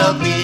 you'll be